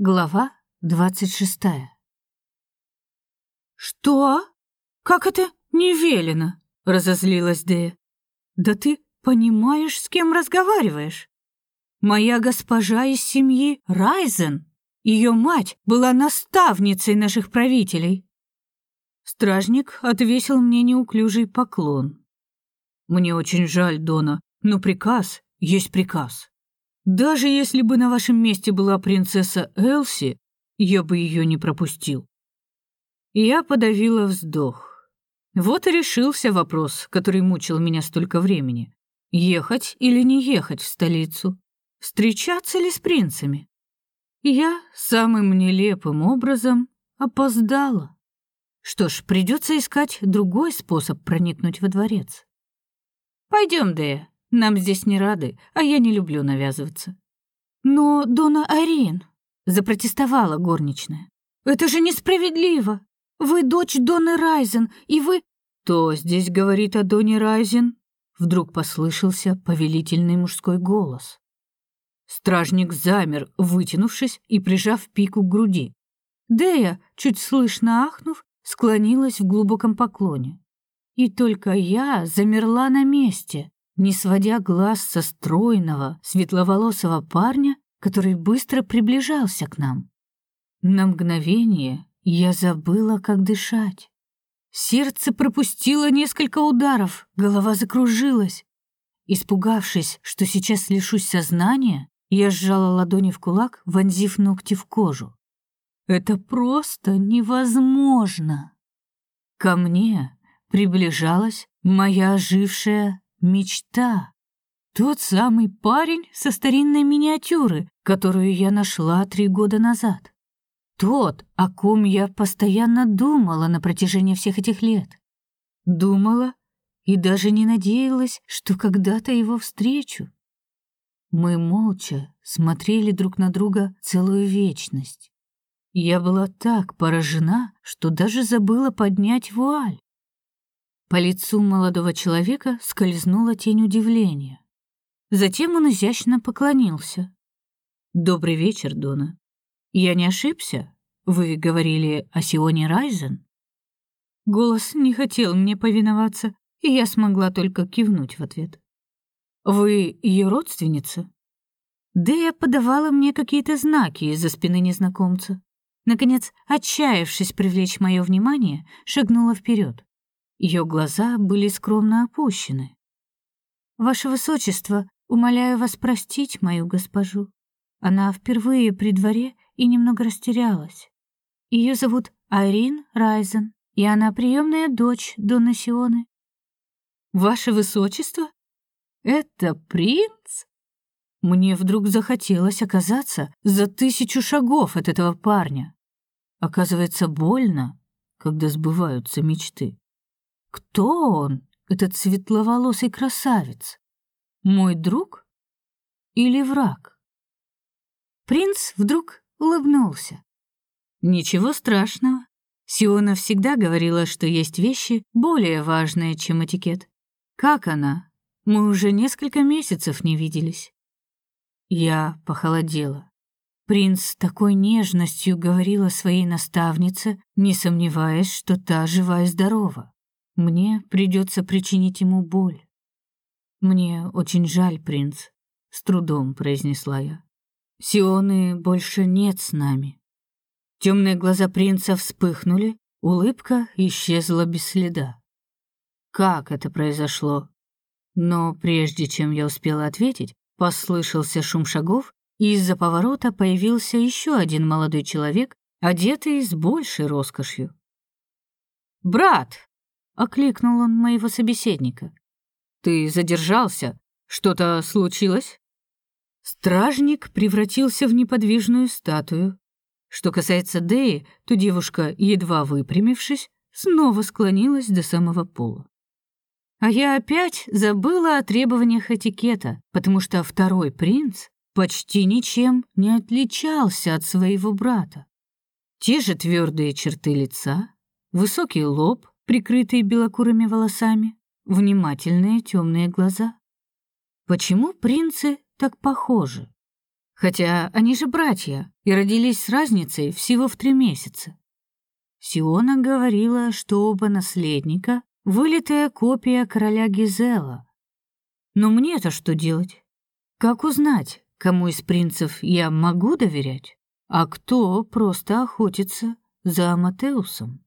Глава двадцать шестая. «Что? Как это не велено?» — разозлилась Дея. «Да ты понимаешь, с кем разговариваешь? Моя госпожа из семьи Райзен. Ее мать была наставницей наших правителей». Стражник отвесил мне неуклюжий поклон. «Мне очень жаль, Дона, но приказ есть приказ. Даже если бы на вашем месте была принцесса Элси, я бы ее не пропустил. Я подавила вздох. Вот и решился вопрос, который мучил меня столько времени. Ехать или не ехать в столицу? Встречаться ли с принцами? Я самым нелепым образом опоздала. Что ж, придется искать другой способ проникнуть во дворец. Пойдем, Дея, нам здесь не рады, а я не люблю навязываться. Но, Дона Арин, запротестовала горничная. Это же несправедливо. Вы дочь Доны Райзен, и вы Кто здесь говорит о Доне Райзен? Вдруг послышался повелительный мужской голос. Стражник замер, вытянувшись и прижав пику к груди. Дея, чуть слышно ахнув, склонилась в глубоком поклоне. И только я замерла на месте, не сводя глаз со стройного, светловолосого парня, который быстро приближался к нам. На мгновение я забыла, как дышать. Сердце пропустило несколько ударов, голова закружилась. Испугавшись, что сейчас лишусь сознания, я сжала ладони в кулак, вонзив ногти в кожу. Это просто невозможно. Ко мне приближалась моя ожившая Мечта. Тот самый парень со старинной миниатюры, которую я нашла три года назад. Тот, о ком я постоянно думала на протяжении всех этих лет. Думала и даже не надеялась, что когда-то его встречу. Мы молча смотрели друг на друга целую вечность. Я была так поражена, что даже забыла поднять вуаль. По лицу молодого человека скользнула тень удивления. Затем он изящно поклонился. «Добрый вечер, Дона. Я не ошибся? Вы говорили о Сионе Райзен?» Голос не хотел мне повиноваться, и я смогла только кивнуть в ответ. «Вы ее родственница?» Дэя подавала мне какие-то знаки из-за спины незнакомца. Наконец, отчаявшись привлечь мое внимание, шагнула вперед. Ее глаза были скромно опущены. «Ваше Высочество, умоляю вас простить мою госпожу. Она впервые при дворе и немного растерялась. Ее зовут Айрин Райзен, и она приемная дочь Донны Сионы». «Ваше Высочество? Это принц?» Мне вдруг захотелось оказаться за тысячу шагов от этого парня. Оказывается, больно, когда сбываются мечты. Кто он, этот светловолосый красавец? Мой друг или враг? Принц вдруг улыбнулся. Ничего страшного. Сиона всегда говорила, что есть вещи более важные, чем этикет. Как она? Мы уже несколько месяцев не виделись. Я похолодела. Принц с такой нежностью говорил о своей наставнице, не сомневаясь, что та жива и здорова. Мне придется причинить ему боль. Мне очень жаль, принц, с трудом произнесла я. Сионы больше нет с нами. Темные глаза принца вспыхнули, улыбка исчезла без следа. Как это произошло? Но прежде чем я успела ответить, послышался шум шагов, и из-за поворота появился еще один молодой человек, одетый с большей роскошью. «Брат!» Окликнул он моего собеседника. Ты задержался? Что-то случилось? Стражник превратился в неподвижную статую. Что касается Деи, то девушка, едва выпрямившись, снова склонилась до самого пола. А я опять забыла о требованиях этикета, потому что второй принц почти ничем не отличался от своего брата. Те же твердые черты лица, высокий лоб, прикрытые белокурыми волосами, внимательные темные глаза. Почему принцы так похожи? Хотя они же братья и родились с разницей всего в три месяца. Сиона говорила, что оба наследника — вылитая копия короля Гизела. Но мне-то что делать? Как узнать, кому из принцев я могу доверять, а кто просто охотится за Аматеусом?